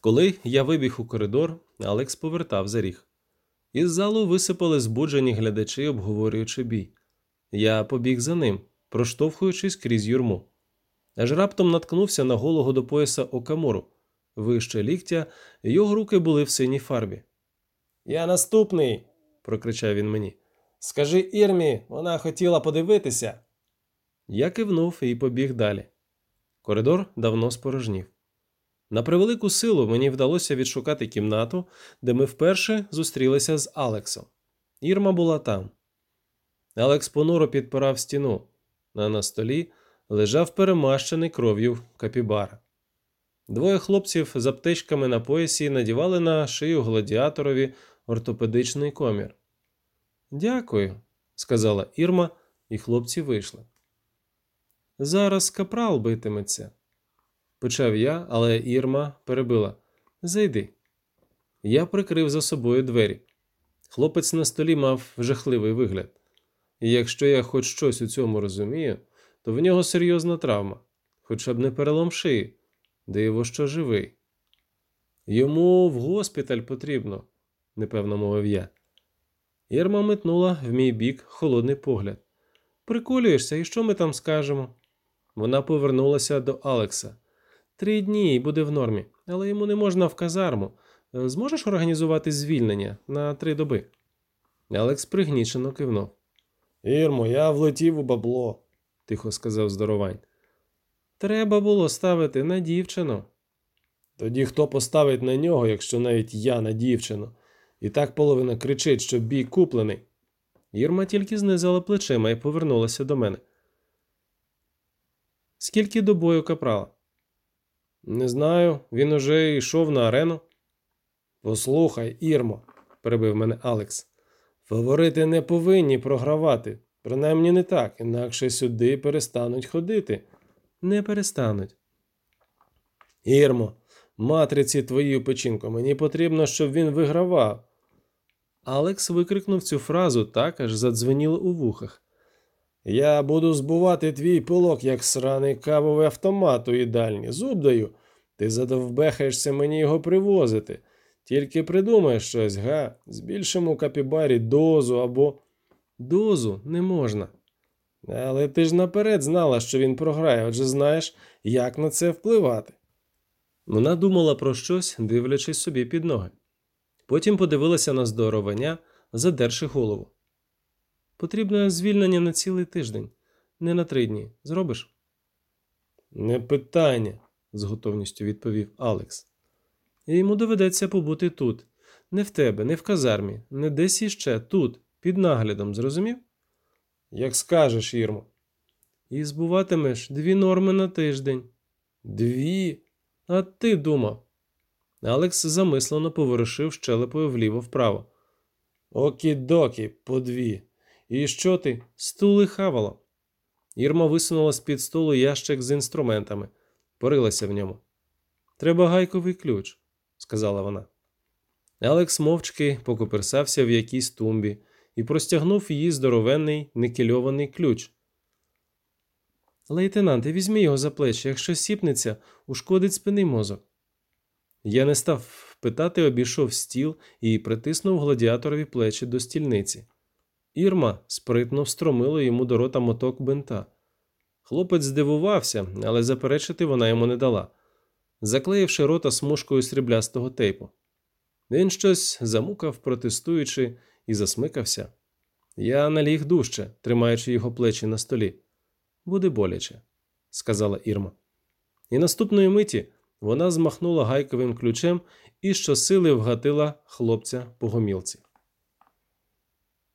Коли я вибіг у коридор, Алекс повертав за ріг. Із залу висипали збуджені глядачі, обговорюючи бій. Я побіг за ним, проштовхуючись крізь юрму. Аж раптом наткнувся на голого до пояса Окамуру. Вище ліктя, його руки були в синій фарбі. Я наступний, прокричав він мені. Скажи Ірмі, вона хотіла подивитися. Я кивнув і побіг далі. Коридор давно спорожнів. На превелику силу мені вдалося відшукати кімнату, де ми вперше зустрілися з Алексом. Ірма була там. Алекс понуро підпирав стіну, а на столі лежав перемащений кров'ю капібара. Двоє хлопців з аптечками на поясі надівали на шию гладіаторові ортопедичний комір. Дякую, сказала Ірма, і хлопці вийшли. Зараз капрал битиметься, почав я, але Ірма перебила. Зайди. Я прикрив за собою двері. Хлопець на столі мав жахливий вигляд. І якщо я хоч щось у цьому розумію, то в нього серйозна травма, хоча б не перелом шиї, диво, що живий. Йому в госпіталь потрібно, непевно мовив я. Ірма метнула в мій бік холодний погляд. Приколюєшся, і що ми там скажемо? Вона повернулася до Алекса. Три дні і буде в нормі, але йому не можна в казарму. Е, Зможеш організувати звільнення на три доби? Алекс пригнічено кивнув. Ірмо, я влетів у бабло, тихо сказав здоровань. Треба було ставити на дівчину. Тоді хто поставить на нього, якщо навіть я на дівчину? І так половина кричить, що бій куплений. Ірма тільки знизила плечима і повернулася до мене. Скільки до бою капрала? Не знаю, він уже йшов на арену. Послухай, Ірмо, перебив мене Алекс. Фаворити не повинні програвати. Принаймні не так, інакше сюди перестануть ходити. Не перестануть. Ірмо, матриці твої печінку, мені потрібно, щоб він вигравав. Алекс викрикнув цю фразу так, аж задзвеніло у вухах. Я буду збувати твій пилок, як сраний кавовий автомат у їдальні. Зуб даю. Ти задовбехаєшся мені його привозити. Тільки придумай щось, га, збільшимо капібарі дозу або. Дозу не можна. Але ти ж наперед знала, що він програє, отже знаєш, як на це впливати. Вона думала про щось, дивлячись собі під ноги. Потім подивилася на здоровання, задерши голову. Потрібне звільнення на цілий тиждень, не на три дні. Зробиш? Не питання, з готовністю відповів Алекс. І йому доведеться побути тут, не в тебе, не в казармі, не десь іще, тут, під наглядом, зрозумів? Як скажеш, Ірмо. І збуватимеш дві норми на тиждень. Дві? А ти думав. Алекс замислено поворушив щелепою вліво-вправо. Окі-докі, по дві. І що ти? Стули хавало. Ірма висунула з під столу ящик з інструментами, порилася в ньому. Треба гайковий ключ, сказала вона. Алекс мовчки покоперсався в якійсь тумбі і простягнув її здоровенний никельований ключ. Лейтенанте, візьми його за плечі, якщо сіпнеться, ушкодить спинний мозок. Я не став питати, обійшов стіл і притиснув гладіаторові плечі до стільниці. Ірма спритно встромила йому до рота моток бинта. Хлопець здивувався, але заперечити вона йому не дала, заклеївши рота смужкою сріблястого тейпу. Він щось замукав, протестуючи, і засмикався. Я наліг дужче, тримаючи його плечі на столі. Буде боляче, сказала Ірма. І наступної миті вона змахнула гайковим ключем і щосили вгатила хлопця по гомілці.